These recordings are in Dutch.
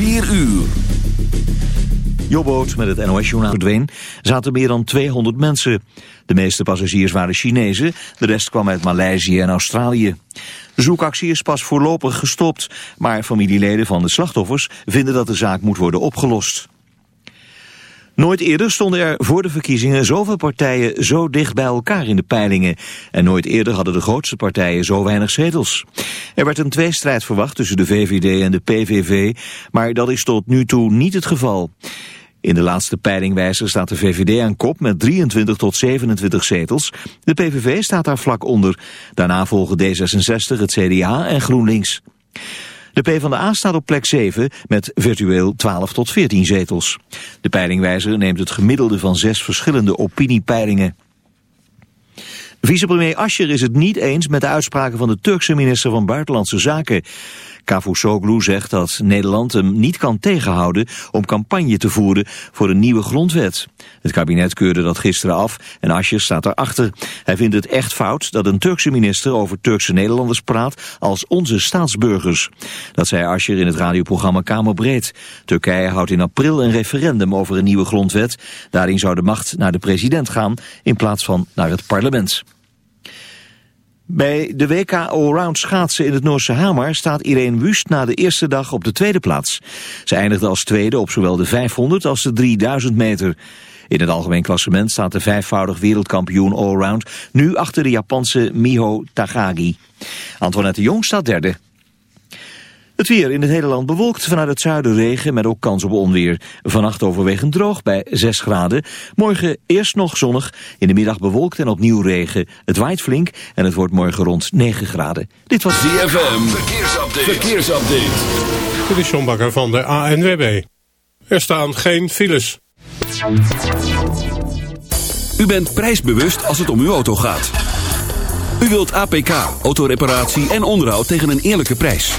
4 uur. Jobboot met het NOS-journaal verdween, zaten meer dan 200 mensen. De meeste passagiers waren Chinezen, de rest kwam uit Maleisië en Australië. De zoekactie is pas voorlopig gestopt, maar familieleden van de slachtoffers vinden dat de zaak moet worden opgelost. Nooit eerder stonden er voor de verkiezingen zoveel partijen zo dicht bij elkaar in de peilingen. En nooit eerder hadden de grootste partijen zo weinig zetels. Er werd een tweestrijd verwacht tussen de VVD en de PVV, maar dat is tot nu toe niet het geval. In de laatste peilingwijzer staat de VVD aan kop met 23 tot 27 zetels. De PVV staat daar vlak onder. Daarna volgen D66, het CDA en GroenLinks. De PvdA staat op plek 7 met virtueel 12 tot 14 zetels. De peilingwijzer neemt het gemiddelde van zes verschillende opiniepeilingen. Vicepremier Ascher is het niet eens met de uitspraken van de Turkse minister van Buitenlandse Zaken. Cavusoglu zegt dat Nederland hem niet kan tegenhouden om campagne te voeren voor een nieuwe grondwet. Het kabinet keurde dat gisteren af en Ascher staat erachter. Hij vindt het echt fout dat een Turkse minister over Turkse Nederlanders praat als onze staatsburgers. Dat zei Ascher in het radioprogramma Kamerbreed. Turkije houdt in april een referendum over een nieuwe grondwet. Daarin zou de macht naar de president gaan in plaats van naar het parlement. Bij de WK Allround schaatsen in het Noorse Hamar staat Irene Wust na de eerste dag op de tweede plaats. Ze eindigde als tweede op zowel de 500 als de 3000 meter. In het algemeen klassement staat de vijfvoudig wereldkampioen Allround nu achter de Japanse Miho Takagi. Antoinette Jong staat derde. Het weer in het hele land bewolkt, vanuit het zuiden regen met ook kans op onweer. Vannacht overwegend droog bij 6 graden. Morgen eerst nog zonnig, in de middag bewolkt en opnieuw regen. Het waait flink en het wordt morgen rond 9 graden. Dit was ZFM, verkeersupdate. verkeersupdate. Dit is John Bakker van de ANWB. Er staan geen files. U bent prijsbewust als het om uw auto gaat. U wilt APK, autoreparatie en onderhoud tegen een eerlijke prijs.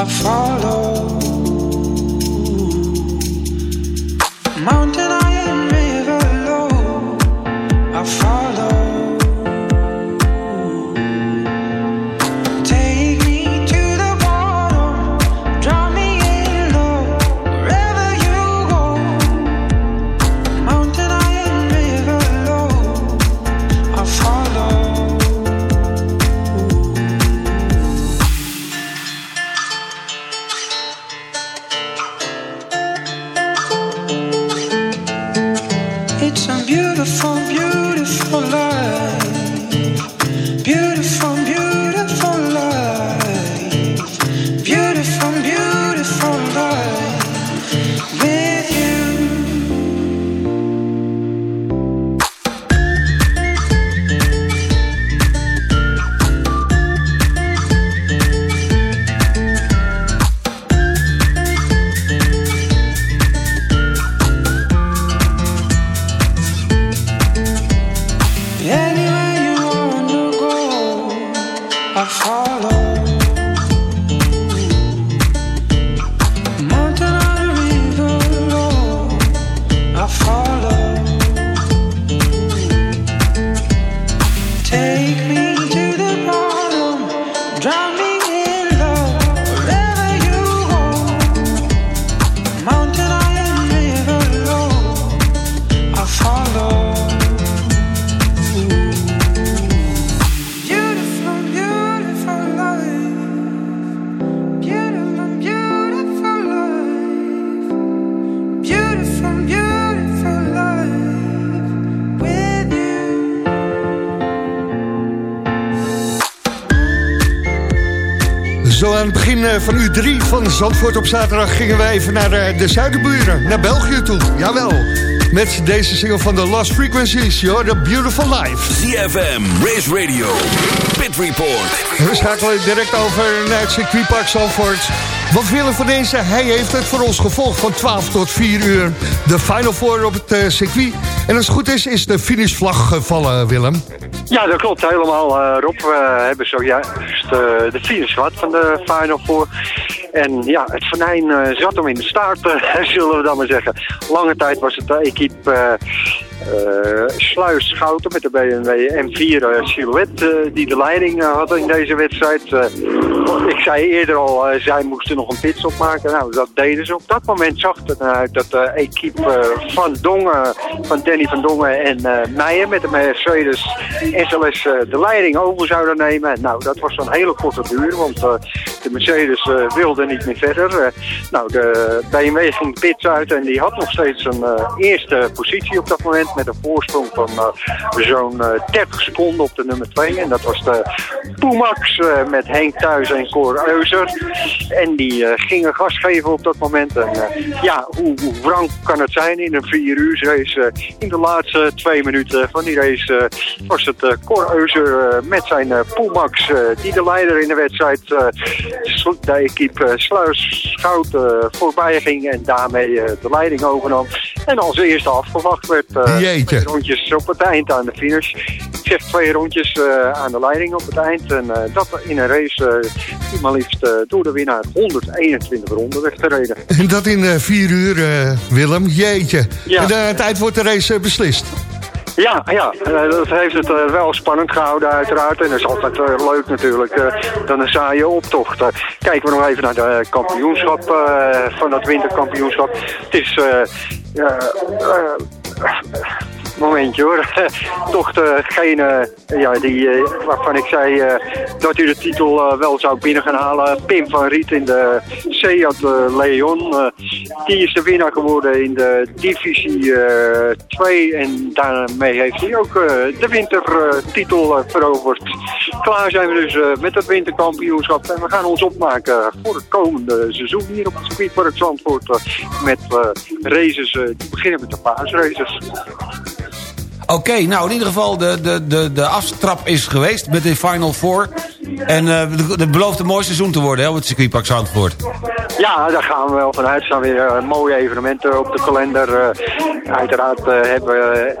I follow. Mountain high and river low, I follow. Van uur 3 van Zandvoort op zaterdag gingen we even naar eh, de zuidenburen, naar België toe. Jawel. Met deze single van de Lost Frequencies, You're the Beautiful Life. ZFM, Race Radio, Pit Report. We schakelen direct over naar het circuitpark Zandvoort. Want Willem van deze, hij heeft het voor ons gevolgd van 12 tot 4 uur. De Final Four op het eh, circuit. En als het goed is, is de finishvlag gevallen, Willem. Ja, dat klopt helemaal, eh, Rob. We hebben zojuist uh, de finish gehad van de Final Four. En ja, het venijn eh, zat hem in de staart, zullen we dan maar zeggen. Lange tijd was het de equipe Sluis Schouten met de BMW M4 eh, Silhouette die de leiding hadden in deze wedstrijd. Ik zei eerder al, zij moesten nog een pitstop maken. Nou, dat deden ze. Op dat moment zag het eruit dat de equipe van Dongen, van Danny van Dongen en Meijer met de Mercedes SLS eh, de leiding over zouden nemen. Nou, dat was een hele korte duur, want eh, de Mercedes eh, wilde niet meer verder. Nou, de BMW ging pits uit en die had nog steeds een eerste positie op dat moment met een voorsprong van zo'n eh, 30 seconden op de nummer 2. En dat was de Pumax met Henk Thuis en Cor Euser. En die gingen gas geven op dat moment. En ja, hoe, hoe wrang kan het zijn in een 4 uur race? in de laatste twee minuten van die race was het Cor Euser eh, met zijn eh, eh, die de leider in de wedstrijd eh, de equipe eh, Sluis eh, voorbij ging en daarmee eh, de leiding overnam. En als eerste afgewacht werd eh, twee rondjes op het eind aan de finish. Ik zeg twee rondjes eh, aan de leiding op het eind. En eh, dat in een race eh, die maar liefst eh, door de winnaar 121 ronden werd gereden. En dat in eh, 4 uur, eh, Willem. Jeetje. Ja. En eh, aan het eind wordt de race eh, beslist. Ja, ja, eh, dat heeft het eh, wel spannend gehouden uiteraard. En dat is altijd eh, leuk natuurlijk. dan een saaie optocht. Kijken we nog even naar de kampioenschap van dat winterkampioenschap. Het is... eh, eh, momentje hoor. Toch degene ja, die, eh, waarvan ik zei eh, dat u de titel eh, wel zou binnen gaan halen. Pim van Riet in de Seat eh, Leon. Eh, die is de winnaar geworden in de divisie eh 2. En daarmee heeft hij ook eh, de wintertitel eh, veroverd. Klaar zijn we dus eh, met het winterkampioenschap. En we gaan ons opmaken voor het komende seizoen hier op het circuitpark Zandvoort. eh, met eh, races eh, die beginnen met de paasraces. Oké, nou in ieder geval de, de, de, de aftrap is geweest met de Final Four. En eh, het belooft een mooi seizoen te worden hè, op het circuitpark Zandvoort. Ja, daar gaan we wel vanuit. Er staan weer eh, mooie evenementen op de kalender. Eh, uiteraard eh, hebben we,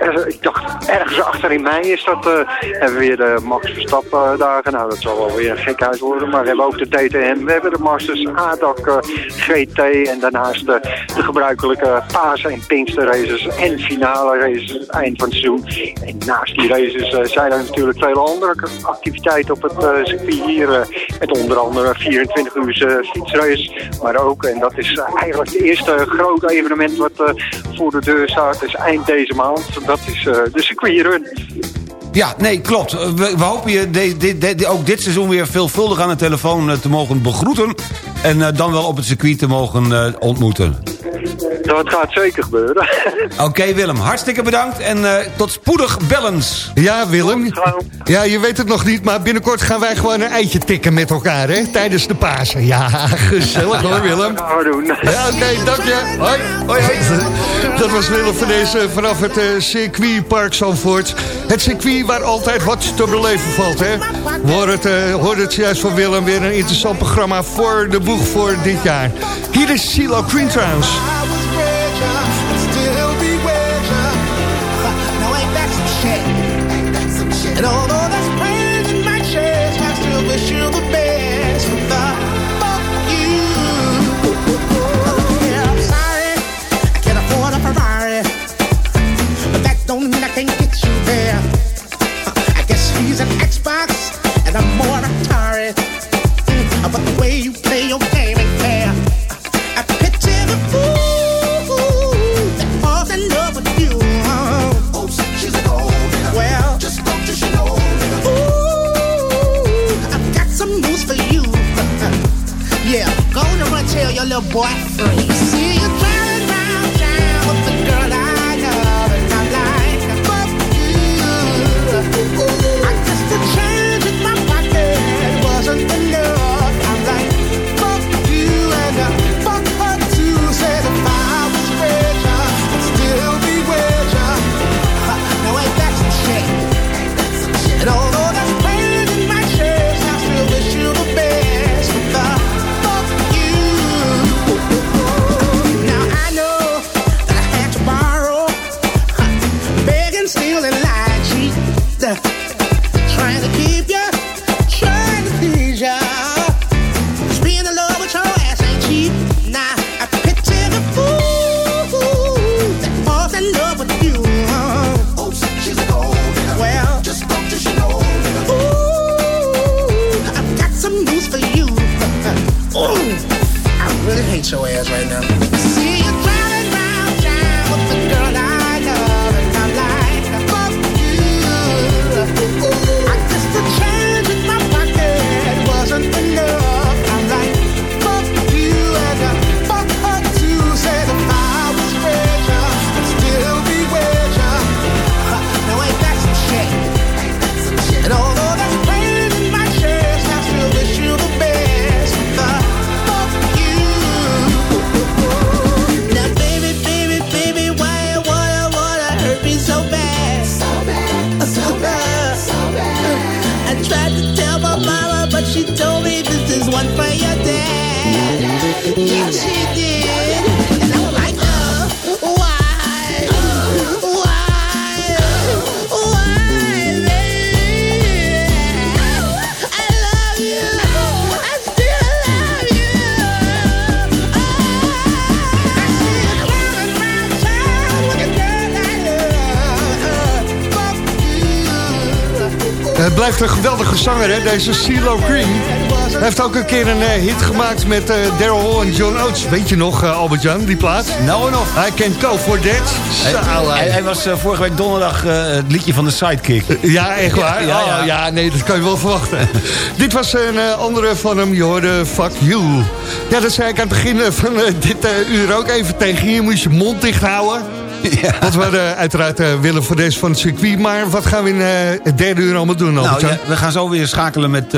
eh, ik dacht, ergens achter in mei is dat, eh, hebben we weer de Max Verstappen dagen. Nou, dat zal wel weer een gekhuis worden. Maar we hebben ook de DTM, we hebben de Masters, ADAC, eh, GT en daarnaast de, gebruikelijke Pasen en Pinkster races en finale races eind van het seizoen. En naast die races eh, zijn er natuurlijk vele andere activiteiten op het eh, circuit hier. eh, met onder andere 24 uur eh, fietsrace. Maar ook, en dat is eh, eigenlijk het eerste grote evenement wat eh, voor de deur staat, is eind deze maand. Dat is eh, de circuitrun. Ja, nee, klopt. We, we hopen je ook dit seizoen weer veelvuldig aan de telefoon eh, te mogen begroeten. En eh, dan wel op het circuit te mogen eh, ontmoeten. Dat gaat zeker gebeuren. Oké Willem, hartstikke bedankt en eh, tot spoedig bellens. Ja, Willem. Ja, je weet het nog niet, maar binnenkort gaan wij gewoon een eitje tikken met elkaar, hè? Tijdens de Pasen. Ja, gezellig hoor, Willem. Dat gaan we doen. Ja, oké, dank je. Hoi. Hoi, hoi. Dat was Willem van deze vanaf het eh, circuitpark Zandvoort. Het circuit waar altijd wat te beleven valt, hè? Hoorden het, eh, hoorden het juist van Willem. Weer een interessant programma voor de boeg voor dit jaar. Hier is CeeLo Green. all boy free. Your ass right now. Yeah, blijft een geweldige zanger, hè? deze CeeLo Green. Hij heeft ook een keer een eh, hit gemaakt met eh, Daryl Hall en John Oates. Weet je nog, eh, Albert-Jan, die plaat? Nou en nog. I can go for that. Hij, hij, hij was vorige week donderdag het liedje van de Sidekick. Ja, echt waar? Ja, ja. Oh, ja, nee, dat kan je wel verwachten. dit was een andere van hem, je hoorde Fuck You. Ja, dat zei ik aan het begin van dit uur ook even tegen je. Moet je mond dicht houden. Ja. Wat we eh, uiteraard eh, willen voor deze van het circuit. Maar wat gaan we in eh, het derde uur allemaal doen, Nou, ja, we gaan zo weer schakelen met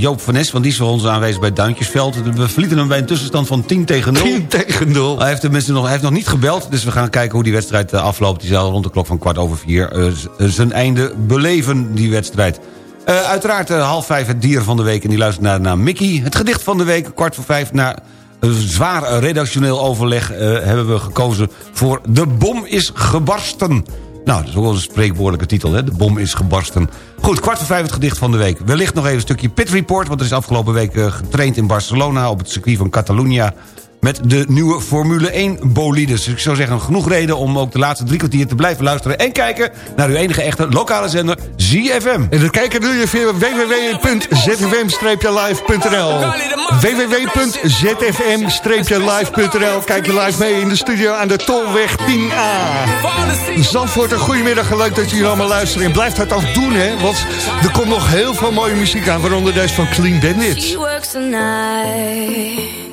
Joop van Nes, want die is voor ons aanwezig bij Duintjesveld. We verlieten hem bij een tussenstand van 10 tegen 0. 10 tegen 0. Hij heeft, tenminste nog, hij heeft nog niet gebeld, dus we gaan kijken hoe die wedstrijd afloopt. Die zal rond de klok van kwart over vier zijn einde beleven, die wedstrijd. Uiteraard half vijf het dier van de week en die luistert naar, naar Mickey. Het gedicht van de week, kwart voor vijf, na een zwaar redactioneel overleg... eh, hebben we gekozen voor De Bom is gebarsten. Nou, dat is ook wel een spreekwoordelijke titel, hè? De bom is gebarsten. Goed, kwart voor vijf het gedicht van de week. Wellicht nog even een stukje pit report... want er is afgelopen week eh, getraind in Barcelona... op het circuit van Catalunya met de nieuwe Formule 1 bolides. Dus ik zou zeggen, genoeg reden om ook de laatste drie kwartier te blijven luisteren... en kijken naar uw enige echte lokale zender, ZFM. En dat kijken doe je via www.zfm-live.nl www.zfm-live.nl Kijk je live mee in de studio aan de Tolweg 10A. Zandvoort, een goedemiddag. Leuk dat jullie allemaal luisteren. En blijf dat ook doen, hè. Want er komt nog heel veel mooie muziek aan. Waaronder deze van Clean Bandit.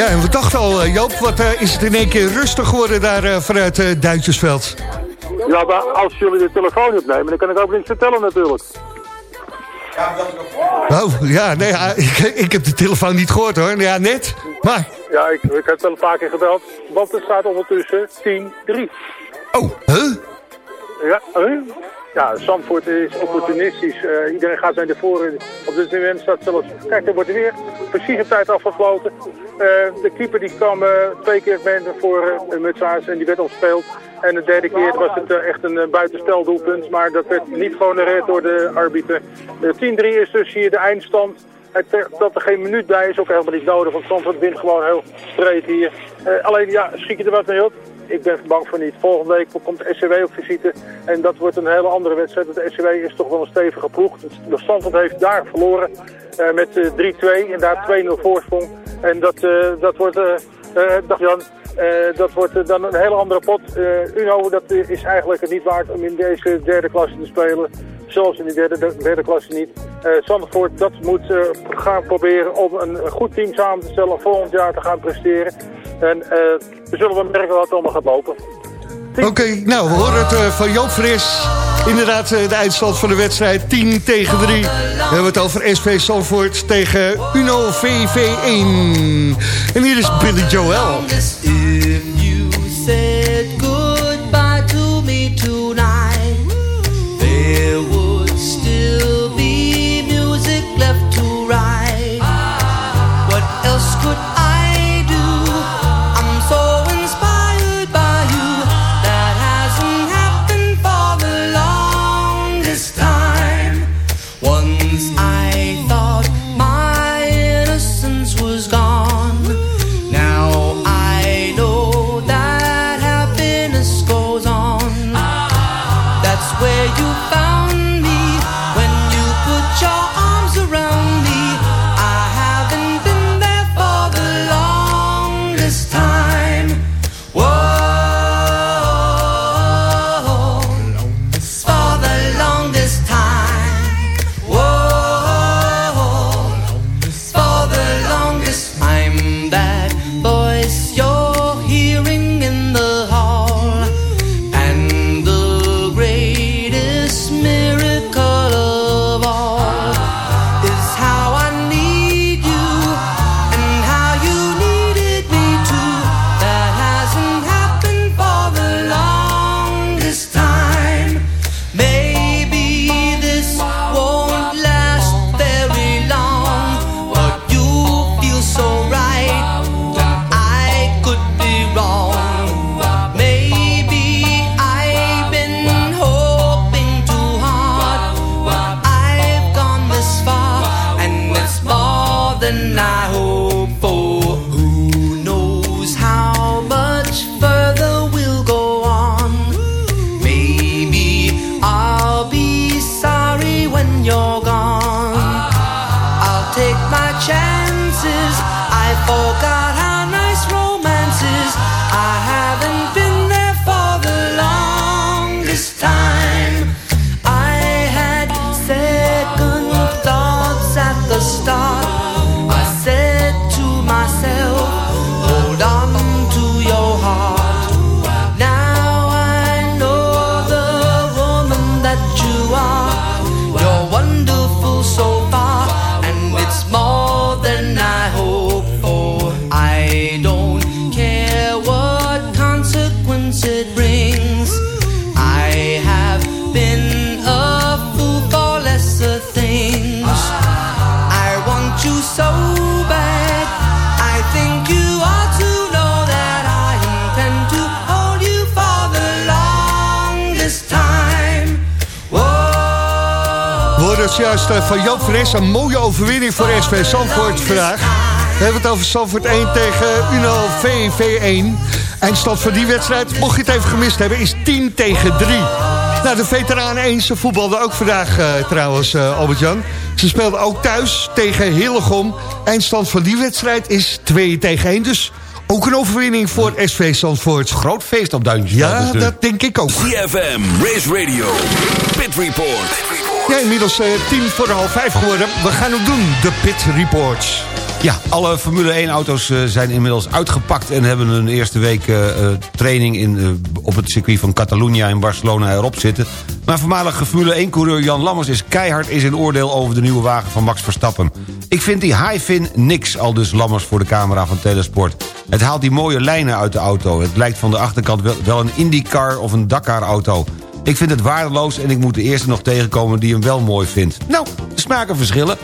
Ja, en we dachten al, eh, Joop, wat eh, is het in één keer rustig geworden daar eh, vanuit eh Duintjesveld? Ja, maar als jullie de telefoon opnemen, dan kan ik ook niks vertellen natuurlijk. Oh, ja, nee, ik, ik heb de telefoon niet gehoord hoor. Ja, net. Maar, Ja, ik, ik heb wel een paar keer gebeld, want er staat ondertussen 10-3. oh, huh? Ja, huh? Ja, Zandvoort is opportunistisch. Eh, iedereen gaat naar de voren. Op dit moment staat zelfs... Kijk, er wordt er weer precies op tijd afgefloten. Eh, de keeper die kwam eh, twee keer met voor uh, Mutsaars en die werd opgespeeld. En de derde keer was het echt een buitenspeldoelpunt. Maar dat werd niet gehonoreerd door de arbiter. Uh, 10-3 is dus hier de eindstand. Dat er geen minuut bij is ook helemaal niet nodig. Want Zandvoort wint gewoon heel streed hier. alleen, ja, schiet je er wat mee op? Ik ben bang voor niet. Volgende week komt SCW op visite. En dat wordt een hele andere wedstrijd. De SCW is toch wel een stevige ploeg. De Zandvoort heeft daar verloren uh, met uh, 3-2 en daar 2-0 voorsprong. En dat, uh, dat wordt, dag Jan, dat wordt dan een hele andere pot. Uno, dat is eigenlijk niet waard om in deze derde klasse te spelen. Zelfs in die derde, derde klasse niet. Uh, Zandvoort dat moet uh, gaan proberen om een goed team samen te stellen. Volgend jaar te gaan presteren. En uh, we zullen wel merken wat het allemaal gaat lopen. Oké, okay, nou, we horen het uh, van Joop Fris. Inderdaad, uh, de eindstand van de wedstrijd 10 tegen 3. We hebben het over SV Zandvoort tegen Uno VV1. En hier is Billy Joel. Over Zandvoort 1 tegen Uno VV1. Eindstand van die wedstrijd, mocht je het even gemist hebben, is 10 tegen 3. Nou, de veteranen 1 ze voetbalden ook vandaag uh, trouwens, uh, Albert-Jan. Ze speelden ook thuis tegen Hillegom. Eindstand van die wedstrijd is 2 tegen 1. Dus ook een overwinning voor SV Zandvoort. Groot feest op Duintje. Ja, dat denk ik ook. CFM, Race Radio, Pit Report. Ja, inmiddels uh, tien voor de half vijf geworden. We gaan het doen, de Pit Reports. Ja, alle Formule 1-auto's uh, zijn inmiddels uitgepakt... en hebben een eerste week uh, training in, op het circuit van Catalunya in Barcelona erop zitten. Maar voormalige Formule 1-coureur Jan Lammers is keihard in zijn oordeel... over de nieuwe wagen van Max Verstappen. Ik vind die high-fin niks, al dus Lammers voor de camera van Telesport. Het haalt die mooie lijnen uit de auto. Het lijkt van de achterkant wel, wel een IndyCar of een Dakar-auto. Ik vind het waardeloos en ik moet de eerste nog tegenkomen die hem wel mooi vindt. Nou, de smaken verschillen.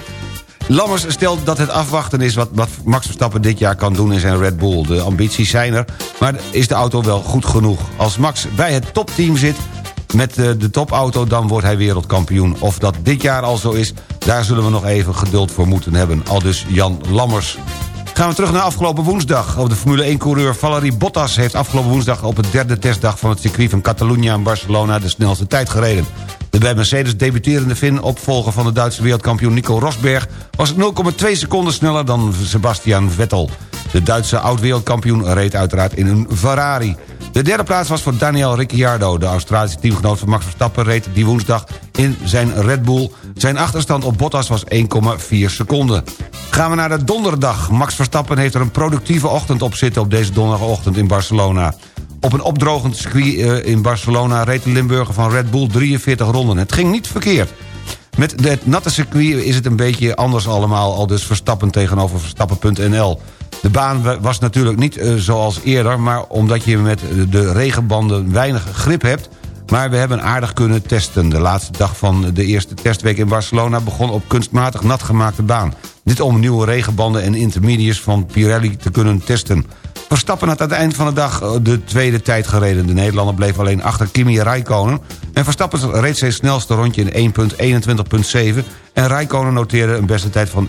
Lammers stelt dat het afwachten is wat, Max Verstappen dit jaar kan doen in zijn Red Bull. De ambities zijn er, maar is de auto wel goed genoeg? Als Max bij het topteam zit met eh, de topauto, dan wordt hij wereldkampioen. Of dat dit jaar al zo is, daar zullen we nog even geduld voor moeten hebben. Al dus Jan Lammers. Gaan we terug naar afgelopen woensdag. Op de Formule 1-coureur Valerie Bottas heeft afgelopen woensdag... op het derde testdag van het circuit van Catalunya in Barcelona... de snelste tijd gereden. De bij Mercedes debuterende Finn, opvolger van de Duitse wereldkampioen Nico Rosberg... was 0,2 seconden sneller dan Sebastian Vettel. De Duitse oud-wereldkampioen reed uiteraard in een Ferrari. De derde plaats was voor Daniel Ricciardo. De Australische teamgenoot van Max Verstappen reed die woensdag in zijn Red Bull. Zijn achterstand op Bottas was 1,4 seconden. Gaan we naar de donderdag. Max Verstappen heeft er een productieve ochtend op zitten... op deze donderdagochtend in Barcelona. Op een opdrogend circuit eh, in Barcelona reed de Limburger van Red Bull 43 ronden. Het ging niet verkeerd. Met het natte circuit is het een beetje anders allemaal... al dus Verstappen tegenover Verstappen.nl. De baan wa- was natuurlijk niet eh, zoals eerder... maar omdat je met de regenbanden weinig grip hebt... maar we hebben aardig kunnen testen. De laatste dag van de eerste testweek in Barcelona... begon op kunstmatig nat gemaakte baan. Dit om nieuwe regenbanden en intermediates van Pirelli te kunnen testen. Verstappen had aan het eind van de dag eh, de tweede tijd gereden. De Nederlander bleef alleen achter Kimi Räikkönen... en Verstappen reed zijn snelste rondje in 1.21.7... en Räikkönen noteerde een beste tijd van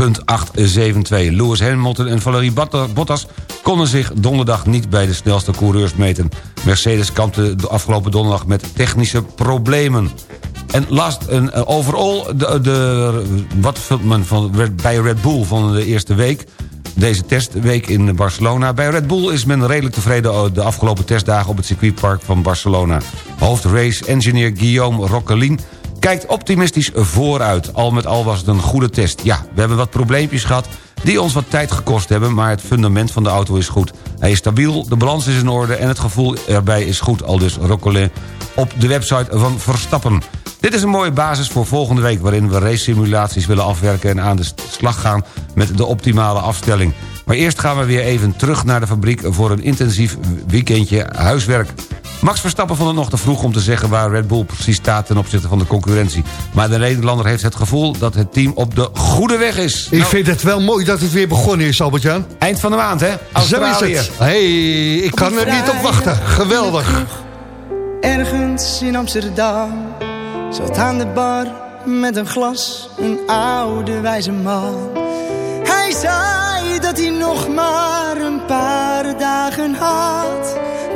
1.20.872. Lewis Hamilton en Valerie Botta- Bottas konden zich donderdag niet bij de snelste coureurs meten. Mercedes kampte de afgelopen donderdag met technische problemen. En last, en eh, overall, de, wat vindt men van, bij Red Bull van de eerste week... deze testweek in Barcelona. Bij Red Bull is men redelijk tevreden over de afgelopen testdagen... op het circuitpark van Barcelona. Hoofdrace-engineer Guillaume Rockelin kijkt optimistisch vooruit. Al met al was het een goede test. Ja, we hebben wat probleempjes gehad die ons wat tijd gekost hebben... maar het fundament van de auto is goed. Hij is stabiel, de balans is in orde... en het gevoel erbij is goed, al dus Roccolin op de website van Verstappen. Dit is een mooie basis voor volgende week... waarin we race simulaties willen afwerken... en aan de slag gaan met de optimale afstelling. Maar eerst gaan we weer even terug naar de fabriek... voor een intensief weekendje huiswerk. Max Verstappen vond het nog te vroeg om te zeggen... waar Red Bull precies staat ten opzichte van de concurrentie. Maar de Nederlander heeft het gevoel dat het team op de goede weg is. Ik Nou, vind het wel mooi dat het weer begonnen is, Albert-Jan. Eind van de maand, hè? Zo Australië. is het. hey, ik kan er niet op wachten. Geweldig. Ergens in Amsterdam zat aan de bar met een glas een oude wijze man. Hij zei dat hij nog maar een paar dagen had.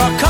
Pak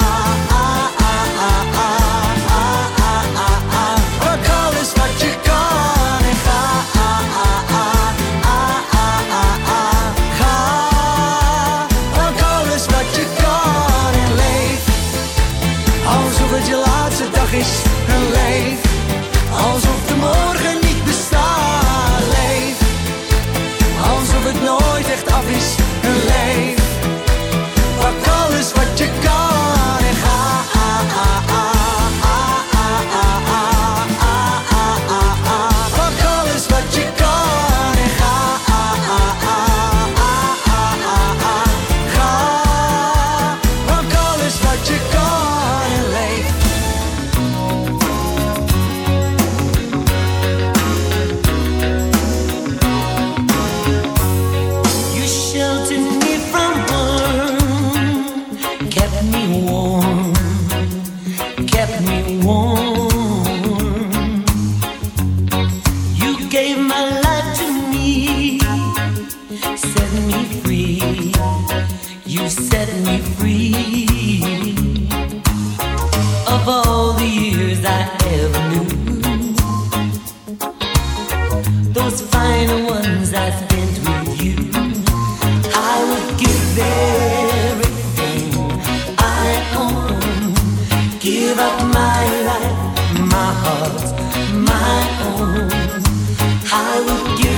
Give up my life, my heart, my own. I would give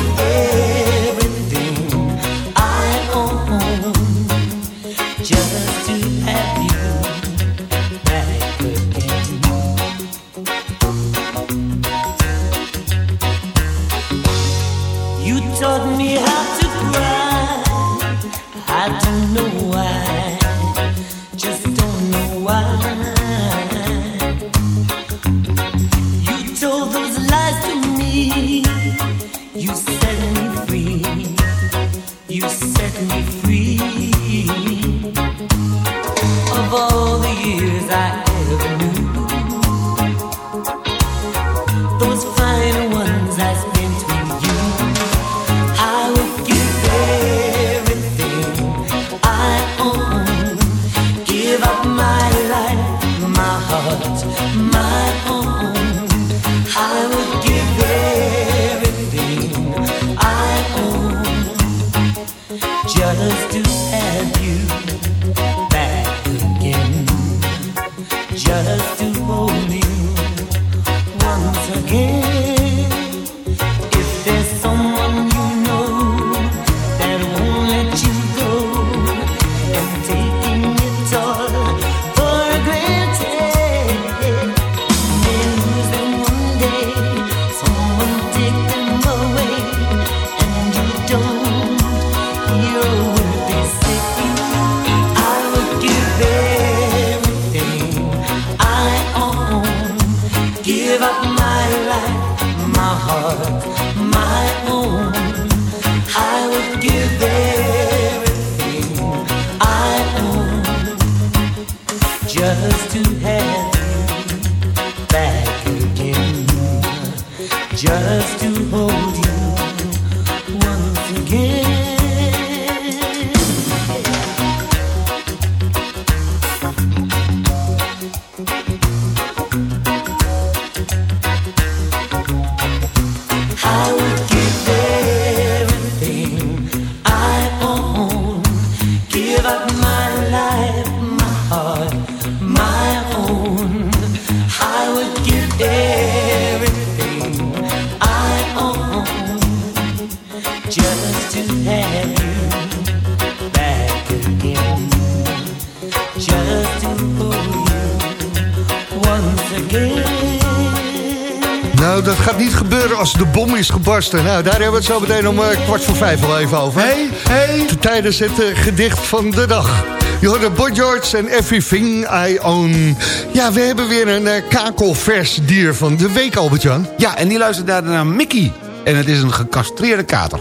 Nou, daar hebben we het zo meteen om eh, kwart voor vijf al even over. Hey, hey. Tijdens het eh, gedicht van de dag. Je hoorde Boy George en Everything I Own. Ja, we hebben weer een eh, kakelvers dier van de week, Albert-Jan. Ja, en die luistert daar naar Mickey. En het is een gecastreerde kater.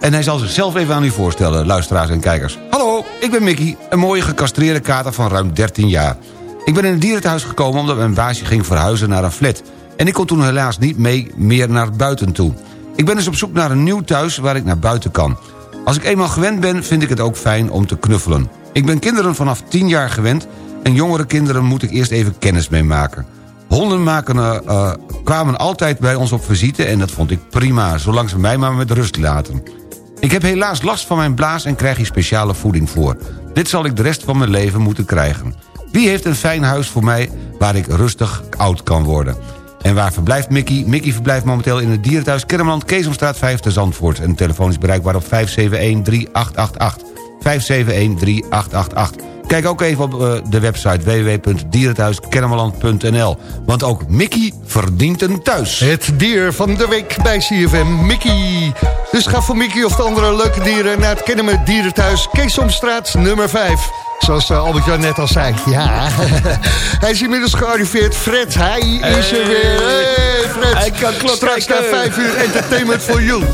En hij zal zichzelf even aan u voorstellen, luisteraars en kijkers. Hallo, ik ben Mickey, een mooie gecastreerde kater van ruim 13 jaar. Ik ben in het dierentehuis gekomen omdat mijn baasje ging verhuizen naar een flat. En ik kon toen helaas niet mee meer naar buiten toe. Ik ben dus op zoek naar een nieuw thuis waar ik naar buiten kan. Als ik eenmaal gewend ben, vind ik het ook fijn om te knuffelen. Ik ben kinderen vanaf 10 jaar gewend... en jongere kinderen moet ik eerst even kennis mee maken. Honden eh, eh, kwamen altijd bij ons op visite en dat vond ik prima... zolang ze mij maar met rust laten. Ik heb helaas last van mijn blaas en krijg hier speciale voeding voor. Dit zal ik de rest van mijn leven moeten krijgen. Wie heeft een fijn huis voor mij waar ik rustig oud kan worden? En waar verblijft Mickey? Mickey verblijft momenteel in het dierenthuis Kennemerland... Keesomstraat 5 te Zandvoort. En de telefoon is bereikbaar op 571-3888. 571-3888. Kijk ook even op eh, de website www.dierenthuiskennemerland.nl. Want ook Mickey verdient een thuis. Het dier van de week bij CFM, Mickey. Dus ga voor Mickey of de andere leuke dieren... naar het Kennemer Dierenthuis, Keesomstraat nummer 5. Zoals uh, Albert-Jan net al zei. Ja, hij is inmiddels gearriveerd. Fred, hij is er weer. Hey, Fred. Hij kan klok Straks na. 5 uur entertainment for you.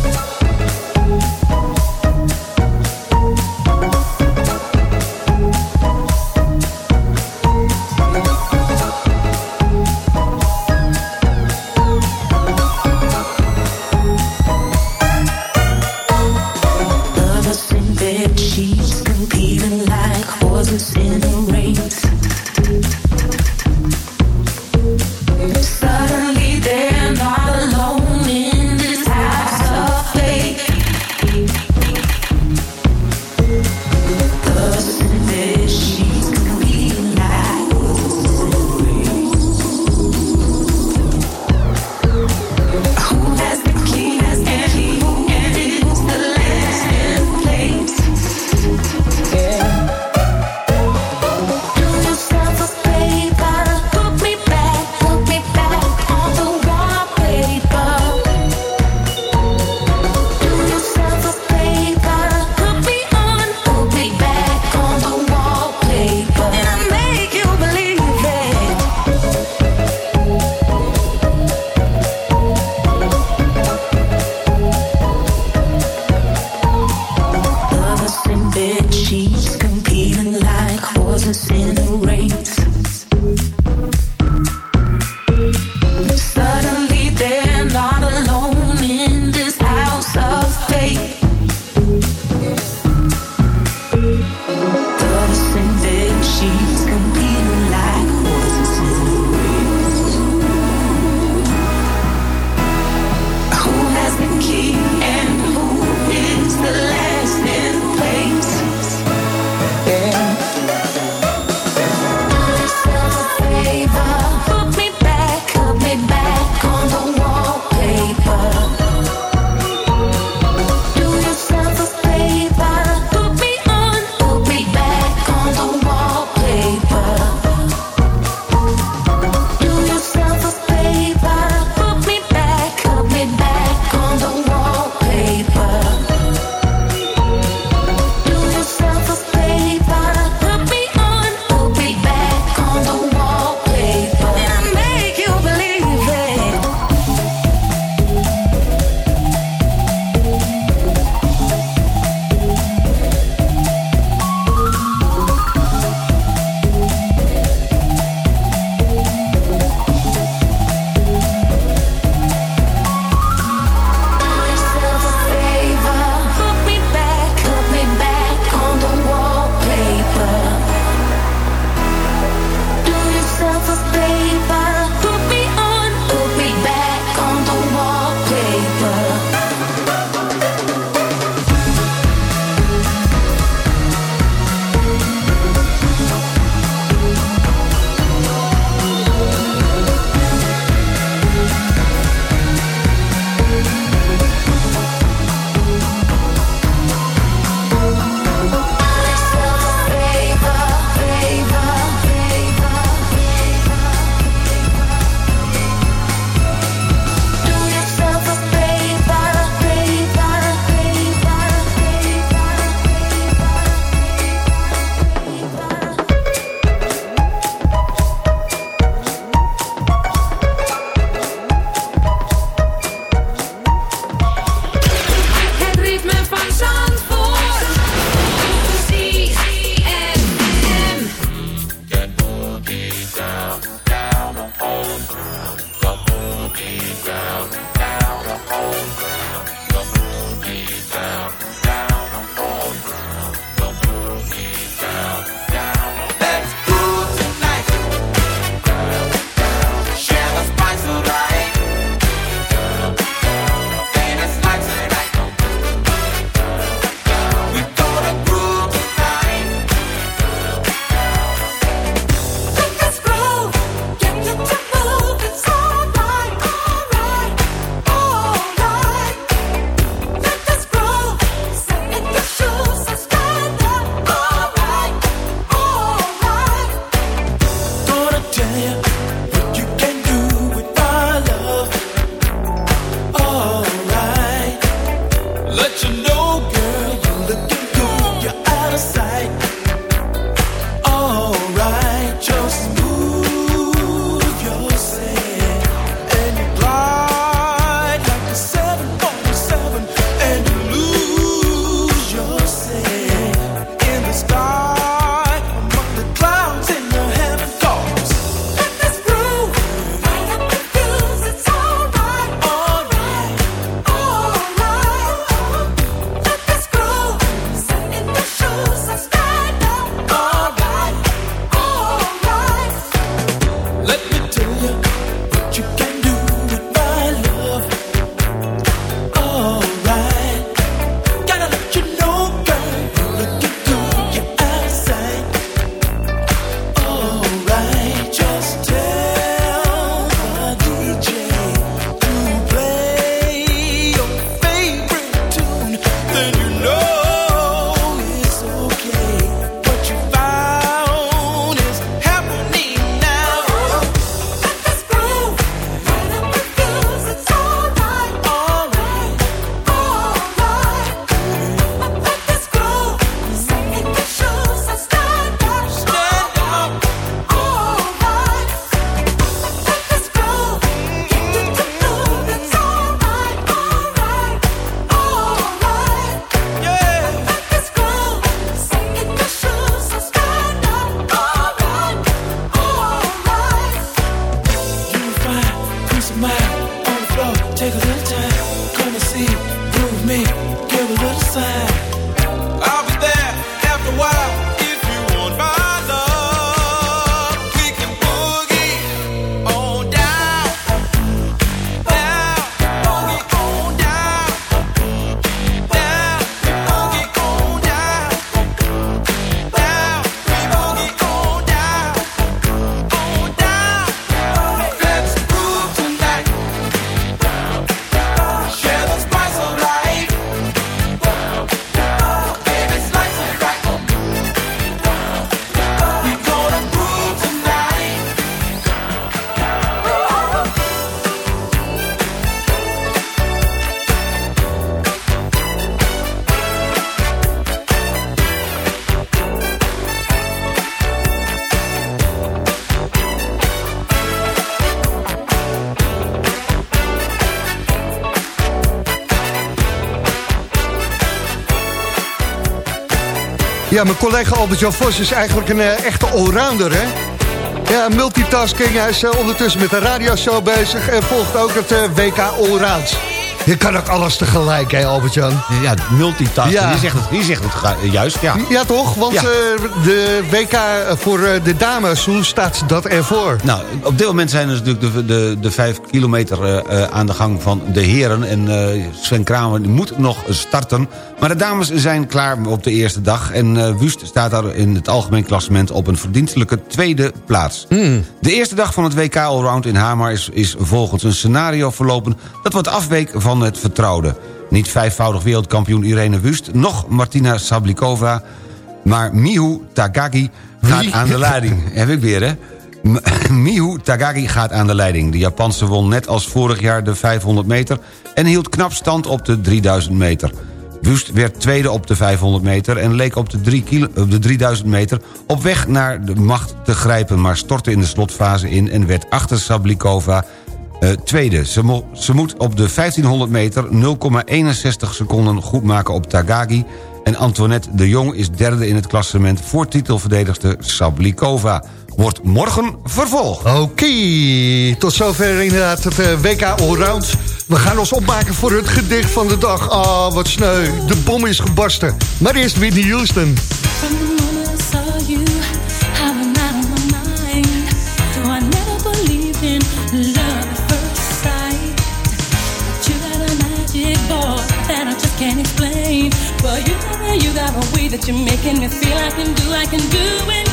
Ja, mijn collega Albert-Jan Vos is eigenlijk een eh, echte allrounder, hè? Ja, multitasking. Hij is eh, ondertussen met de radioshow bezig... en volgt ook het eh, WK Allround. Je kan ook alles tegelijk, hè, Albert-Jan? Ja, multitasking. Ja. Die zegt het, die zegt het juist, ja. Ja, toch? Want Ja. eh, de WK voor eh, de dames, hoe staat dat ervoor? Nou, op dit moment zijn er natuurlijk de, de, de vijf kilometer eh, aan de gang van de heren. En Sven Kramer moet nog starten. Maar de dames zijn klaar op de eerste dag. En Wust staat daar in het algemeen klassement op een verdienstelijke tweede plaats. De eerste dag van het WK Allround in Hamar is, is volgens een scenario verlopen... dat wat afweek van het vertrouwde. Niet vijfvoudig wereldkampioen Irene Wust, nog Martina Sablikova... maar Mihu Takagi gaat aan de leiding. Heb ik weer, hè? Mihu Takagi gaat aan de leiding. De Japanse won net als vorig jaar de 500 meter... en hield knap stand op de 3000 meter. Wust werd tweede op de 500 meter... en leek op de, 3 kilo, op de 3000 meter op weg naar de macht te grijpen... maar stortte in de slotfase in en werd achter Sablikova eh, tweede. Ze, mo- ze moet op de 1500 meter 0,61 seconden goedmaken op Tagagi... en Antoinette de Jong is derde in het klassement... voor titelverdedigster Sablikova. Wordt morgen vervolgd. Oké, tot zover inderdaad het eh, WK Allround. We gaan ons opmaken voor het gedicht van de dag. Ah, wat sneu. De bom is gebarsten. Maar eerst Whitney Houston. Well, you. Know you got a way that you're making me feel. I can do, I can do anything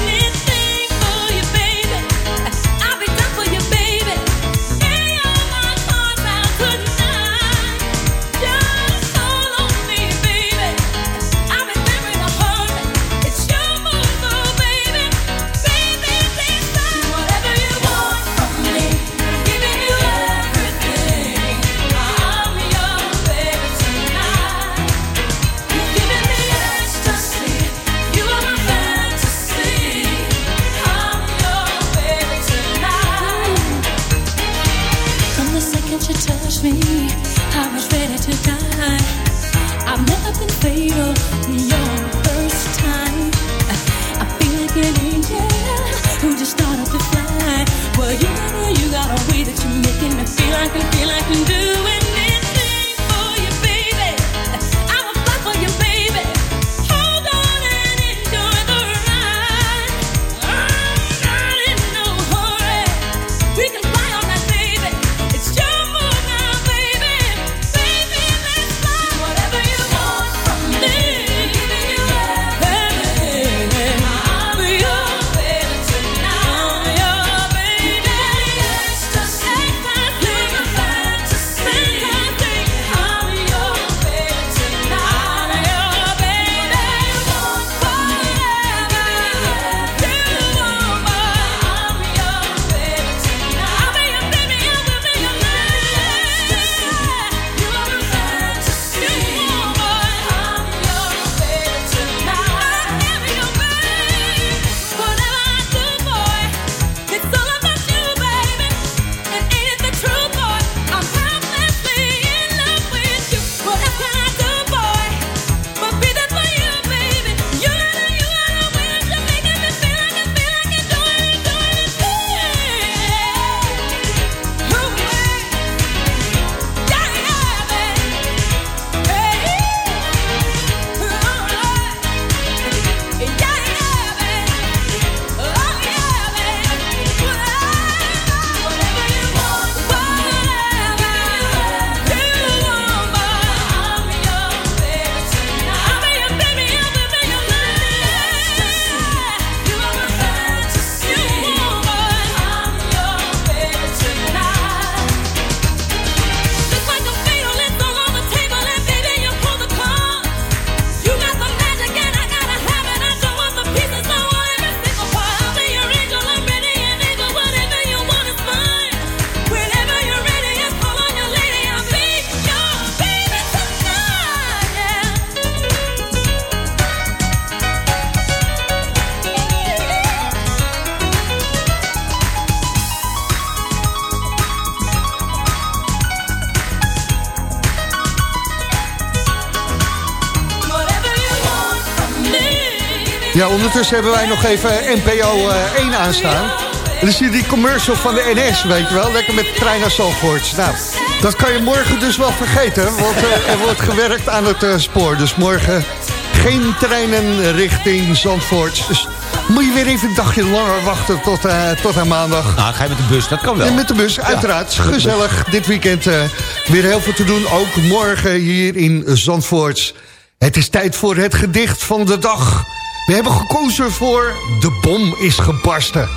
Ja, ondertussen hebben wij nog even NPO eh, 1 aanstaan. En dan zie je die commercial van de NS, weet je wel. Lekker met de trein naar Zandvoort. Nou, dat kan je morgen dus wel vergeten. Want eh, er wordt gewerkt aan het eh, spoor. Dus morgen geen treinen richting Zandvoort. Dus moet je weer even een dagje langer wachten tot, eh, tot aan maandag. Nou, ga je met de bus, dat kan wel. En met de bus, uiteraard. Ja. Gezellig. Dit weekend eh, weer heel veel te doen. Ook morgen hier in Zandvoort. Het is tijd voor het gedicht van de dag. We hebben gekozen voor De bom is gebarsten.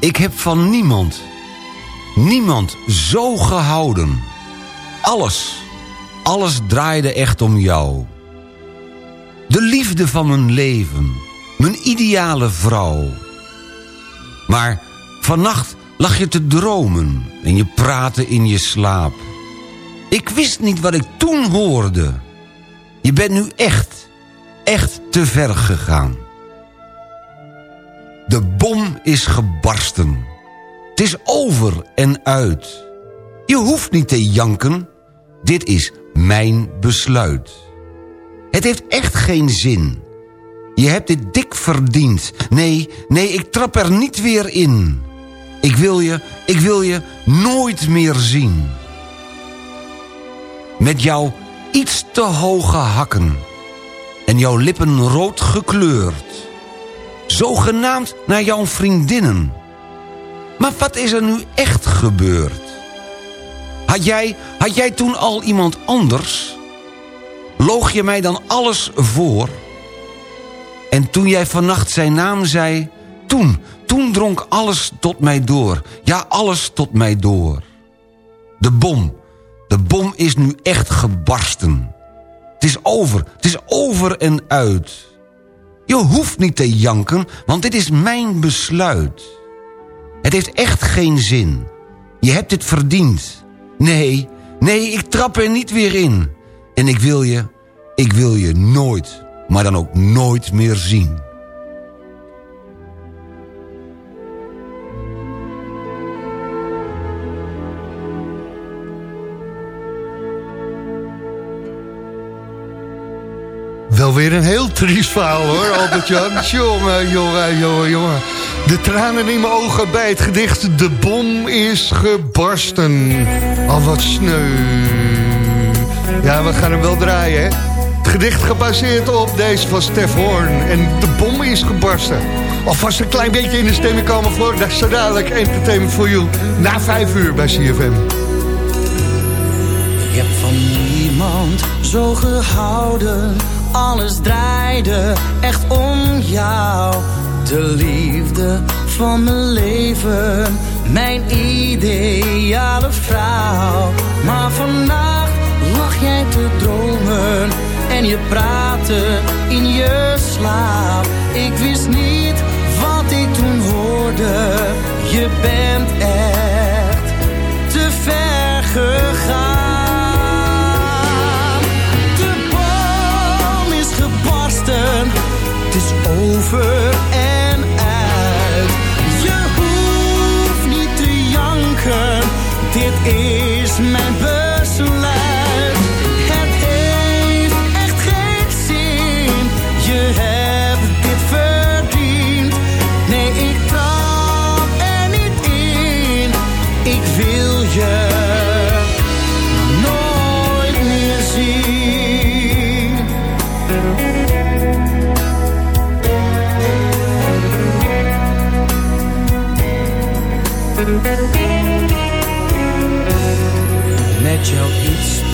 Ik heb van niemand, niemand zo gehouden. Alles, alles draaide echt om jou. De liefde van mijn leven, mijn ideale vrouw. Maar vannacht lag je te dromen en je praatte in je slaap. Ik wist niet wat ik toen hoorde. Je bent nu echt, echt te ver gegaan. De bom is gebarsten. Het is over en uit. Je hoeft niet te janken. Dit is mijn besluit. Het heeft echt geen zin. Je hebt dit dik verdiend. Nee, nee, ik trap er niet weer in. Ik wil je, ik wil je nooit meer zien. Met jouw iets te hoge hakken. En jouw lippen rood gekleurd zogenaamd naar jouw vriendinnen. Maar wat is er nu echt gebeurd? Had jij, had jij toen al iemand anders? Loog je mij dan alles voor? En toen jij vannacht zijn naam zei... Toen, toen dronk alles tot mij door. Ja, alles tot mij door. De bom, de bom is nu echt gebarsten. Het is over, het is over en uit. Je hoeft niet te janken, want dit is mijn besluit. Het heeft echt geen zin. Je hebt dit verdiend. Nee, nee, ik trap er niet weer in. En ik wil je, ik wil je nooit, maar dan ook nooit meer zien. Wel weer een heel triest verhaal hoor, Albert-Jan. jongen, jongen, jongen, jongen. De tranen in mijn ogen bij het gedicht De bom is gebarsten. Al wat sneu. Ja, we gaan hem wel draaien, hè. Het gedicht gebaseerd op deze van Stef Hoorn. En de bom is gebarsten. Alvast een klein beetje in de stemming komen voor... Dat is zo dadelijk Entertainment for You. Na vijf uur bij CFM. Ik heb van niemand zo gehouden. Alles draaide echt om jou. De liefde van mijn leven. Mijn ideale vrouw. Maar vannacht lag jij te dromen. En je praatte in je slaap. Ik wist niet wat ik toen hoorde. Je bent echt te ver gegaan. Over en uit. Je hoeft niet te janken, dit is mijn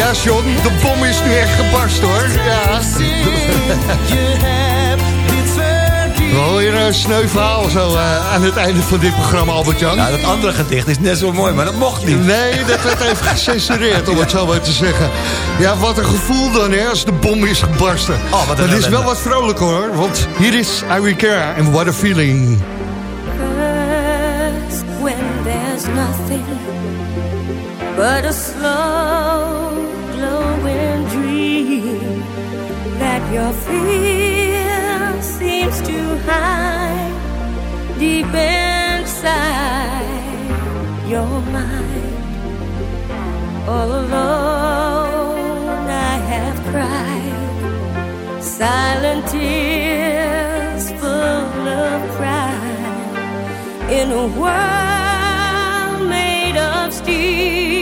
Ja, John, de bom is nu echt gebarst, hoor. Ja. Wel weer een sneu verhaal zo eh, aan het einde van dit programma, Albert-Jan. Ja, dat andere gedicht is net zo mooi, maar dat mocht niet. Nee, dat werd even gecensureerd, om het zo maar te zeggen. Ja, wat een gevoel dan, hè, als de bom is gebarsten. Oh, wat het is wel wat vrolijker, hoor. Want hier is Irene Cara en What a Feeling. Fear seems to hide deep inside your mind. All alone, I have cried silent tears full of pride in a world made of steel,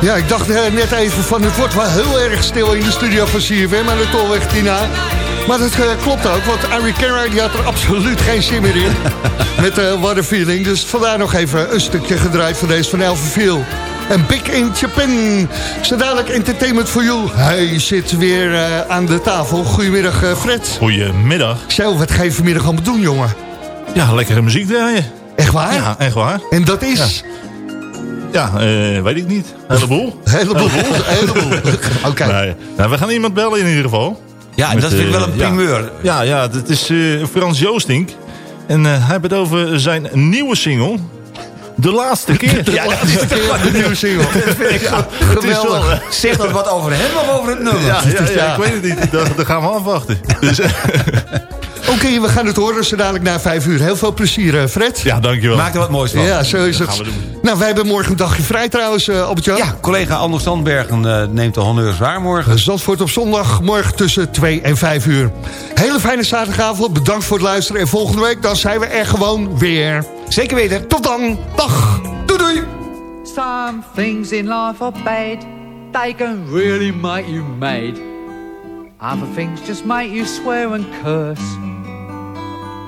Ja, ik dacht eh, net even van het wordt wel heel erg stil in de studio van CFM aan de Tolweg Tina. Maar dat eh, klopt ook, want Ari Carey die had er absoluut geen zin meer in. met uh, What a Feeling. Dus vandaar nog even een stukje gedraaid van deze van Elvenviel. En Big in Japan. Zo dadelijk Entertainment for You. Hij zit weer aan de tafel. Goedemiddag eh, Fred. Goedemiddag. Zo, wat ga je vanmiddag allemaal doen jongen? Ja, lekkere muziek draaien. Echt waar? Ja, echt waar. En dat is? Ja, eh, weet ik niet. Een heleboel. heleboel, heleboel. Oké. Nee, nou, we gaan iemand bellen in ieder geval. Ja, dat vind ik wel een eh, primeur. Ja, ja, ja het is eh, Frans Joostink. En eh, hij heeft het over zijn nieuwe single. De laatste keer. Ja, dat is de nieuwe single. Dat vind ik is Geweldig. wel, Zegt dat wat over hem of over het nummer? Ja, ja, ja, ik weet het niet. Dat, dat gaan we afwachten. Dus, Oké, we gaan het horen zo dadelijk na vijf uur. Heel veel plezier eh, Fred. ja, dankjewel. Maak er wat moois van. Ja, zo is Dat het. gaan we doen. Nou, wij hebben morgen een dagje vrij trouwens, uh, Albert-Jan. Ja, collega Anders Sandbergen eh, neemt de honneurs waar morgen. Zandvoort op zondag, morgen tussen 2 en 5 uur. Hele fijne zaterdagavond, bedankt voor het luisteren. En volgende week dan zijn we er gewoon weer. Zeker weten. Tot dan, dag, doei doei. Some things in life are bad. They can really make you mad. Other things just make you swear and curse.